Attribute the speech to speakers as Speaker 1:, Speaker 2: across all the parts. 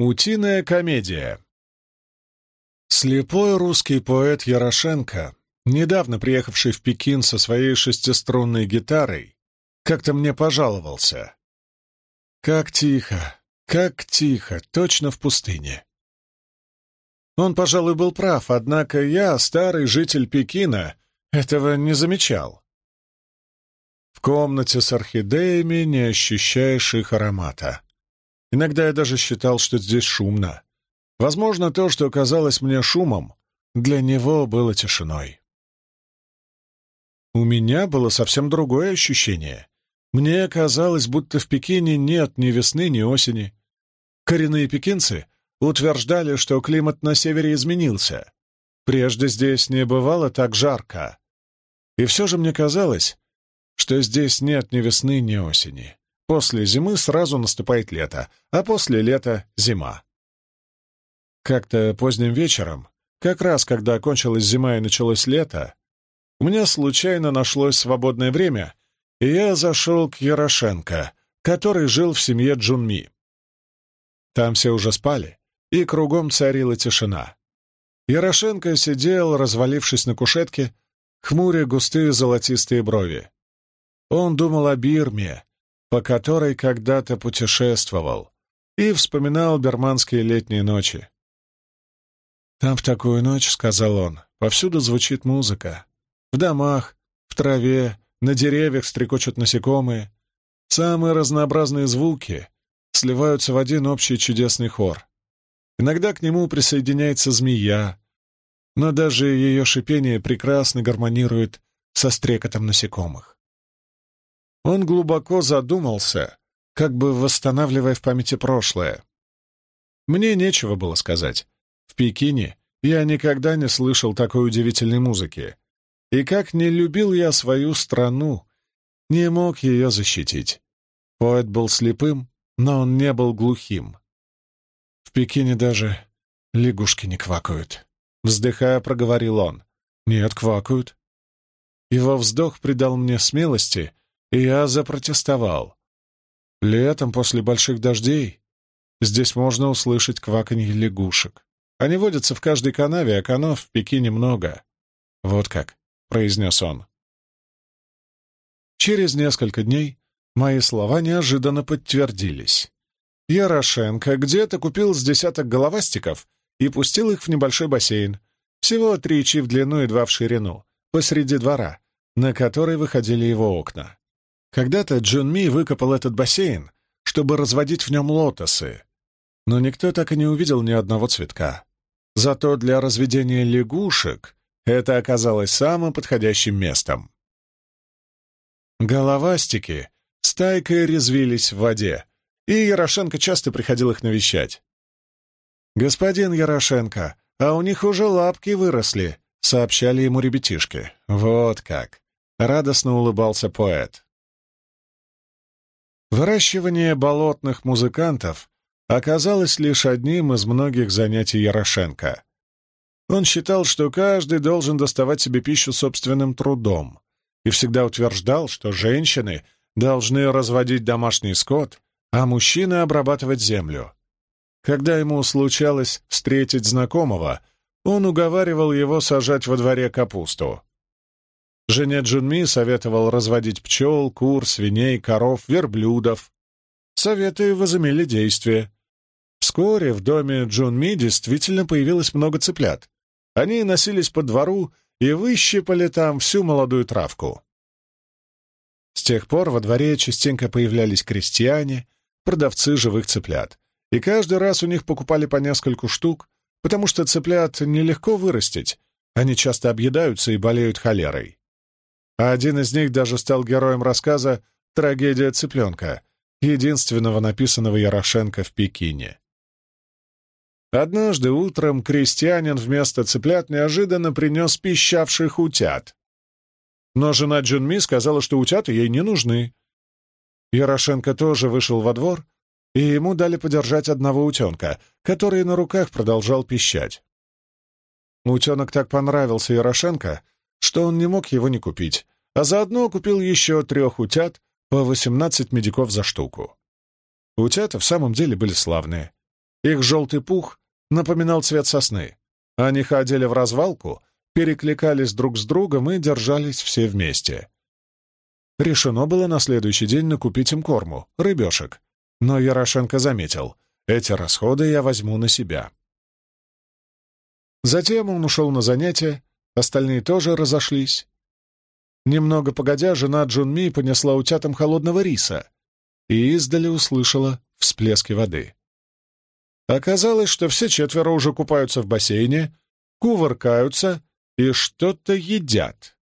Speaker 1: Утиная комедия. Слепой русский поэт Ярошенко, недавно приехавший в Пекин со своей шестиструнной гитарой, как-то мне пожаловался. Как тихо, как тихо, точно в пустыне. Он, пожалуй, был прав, однако я, старый житель Пекина, этого не замечал. В комнате с орхидеями не ощущаешь их аромата. Иногда я даже считал, что здесь шумно. Возможно, то, что казалось мне шумом, для него было тишиной. У меня было совсем другое ощущение. Мне казалось, будто в Пекине нет ни весны, ни осени. Коренные пекинцы утверждали, что климат на севере изменился. Прежде здесь не бывало так жарко. И все же мне казалось, что здесь нет ни весны, ни осени. После зимы сразу наступает лето, а после лета — зима. Как-то поздним вечером, как раз когда окончилась зима и началось лето, у меня случайно нашлось свободное время, и я зашел к Ярошенко, который жил в семье Джунми. Там все уже спали, и кругом царила тишина. Ярошенко сидел, развалившись на кушетке, хмуря густые золотистые брови. Он думал о Бирме, по которой когда-то путешествовал, и вспоминал берманские летние ночи. «Там в такую ночь, — сказал он, — повсюду звучит музыка. В домах, в траве, на деревьях стрекочут насекомые. Самые разнообразные звуки сливаются в один общий чудесный хор. Иногда к нему присоединяется змея, но даже ее шипение прекрасно гармонирует со стрекотом насекомых. Он глубоко задумался, как бы восстанавливая в памяти прошлое. Мне нечего было сказать. В Пекине я никогда не слышал такой удивительной музыки. И как не любил я свою страну, не мог ее защитить. Поэт был слепым, но он не был глухим. В Пекине даже лягушки не квакают. Вздыхая, проговорил он. Нет, квакают. Его вздох придал мне смелости, и я запротестовал. Летом, после больших дождей, здесь можно услышать кваканье лягушек. Они водятся в каждой канаве, а канав в Пекине много. Вот как, — произнес он. Через несколько дней мои слова неожиданно подтвердились. Ярошенко где-то купил с десяток головастиков и пустил их в небольшой бассейн, всего три чи в длину и два в ширину, посреди двора, на который выходили его окна. Когда-то Джун Ми выкопал этот бассейн, чтобы разводить в нем лотосы, но никто так и не увидел ни одного цветка. Зато для разведения лягушек это оказалось самым подходящим местом. Головастики стайкой резвились в воде, и Ярошенко часто приходил их навещать. «Господин Ярошенко, а у них уже лапки выросли», — сообщали ему ребятишки. «Вот как!» — радостно улыбался поэт. Выращивание болотных музыкантов оказалось лишь одним из многих занятий Ярошенко. Он считал, что каждый должен доставать себе пищу собственным трудом, и всегда утверждал, что женщины должны разводить домашний скот, а мужчины обрабатывать землю. Когда ему случалось встретить знакомого, он уговаривал его сажать во дворе капусту. Жене Джунми советовал разводить пчел, кур, свиней, коров, верблюдов. Советы возымели действие. Вскоре в доме Джунми действительно появилось много цыплят. Они носились по двору и выщипали там всю молодую травку. С тех пор во дворе частенько появлялись крестьяне, продавцы живых цыплят, и каждый раз у них покупали по нескольку штук, потому что цыплят нелегко вырастить, они часто объедаются и болеют холерой а один из них даже стал героем рассказа «Трагедия цыпленка», единственного написанного Ярошенко в Пекине. Однажды утром крестьянин вместо цыплят неожиданно принес пищавших утят. Но жена Джунми сказала, что утята ей не нужны. Ярошенко тоже вышел во двор, и ему дали подержать одного утенка, который на руках продолжал пищать. Утенок так понравился Ярошенко, что он не мог его не купить, а заодно купил еще трех утят по 18 медиков за штуку. Утята в самом деле были славные. Их желтый пух напоминал цвет сосны. Они ходили в развалку, перекликались друг с другом и держались все вместе. Решено было на следующий день накупить им корму, рыбешек. Но Ярошенко заметил, эти расходы я возьму на себя. Затем он ушел на занятия, остальные тоже разошлись. Немного погодя, жена Джунми понесла утятам холодного риса и издали услышала всплески воды. Оказалось, что все четверо уже купаются в бассейне, кувыркаются и что-то едят.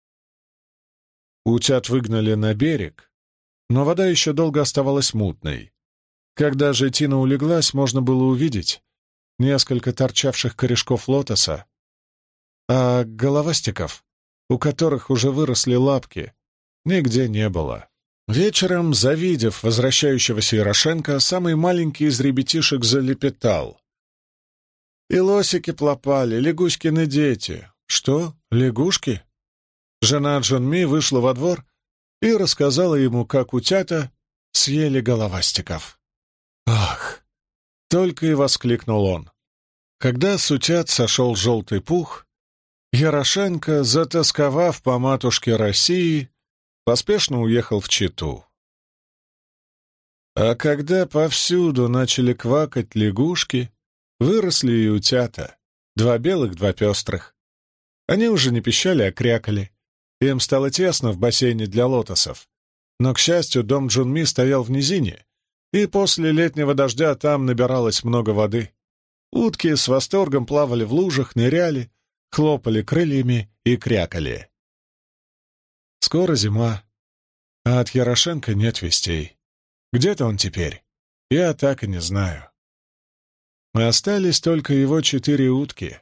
Speaker 1: Утят выгнали на берег, но вода еще долго оставалась мутной. Когда же Тина улеглась, можно было увидеть несколько торчавших корешков лотоса, а головастиков, у которых уже выросли лапки, нигде не было. Вечером, завидев возвращающегося Ярошенко, самый маленький из ребятишек залепетал. «И лосики плопали, лягушкины дети». «Что? Лягушки?» Жена Джонми вышла во двор и рассказала ему, как утята съели головастиков. «Ах!» — только и воскликнул он. Когда с утят сошел желтый пух, Ярошенко, затасковав по матушке России, поспешно уехал в Читу. А когда повсюду начали квакать лягушки, выросли и утята, два белых, два пестрых. Они уже не пищали, а крякали. Им стало тесно в бассейне для лотосов. Но, к счастью, дом Джунми стоял в низине, и после летнего дождя там набиралось много воды. Утки с восторгом плавали в лужах, ныряли, хлопали крыльями и крякали. Скоро зима, а от Ярошенко нет вестей. Где-то он теперь? Я так и не знаю. Остались только его четыре утки.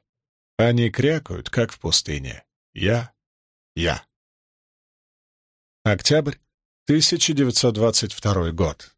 Speaker 1: Они крякают, как в пустыне. Я, я. Октябрь 1922 год.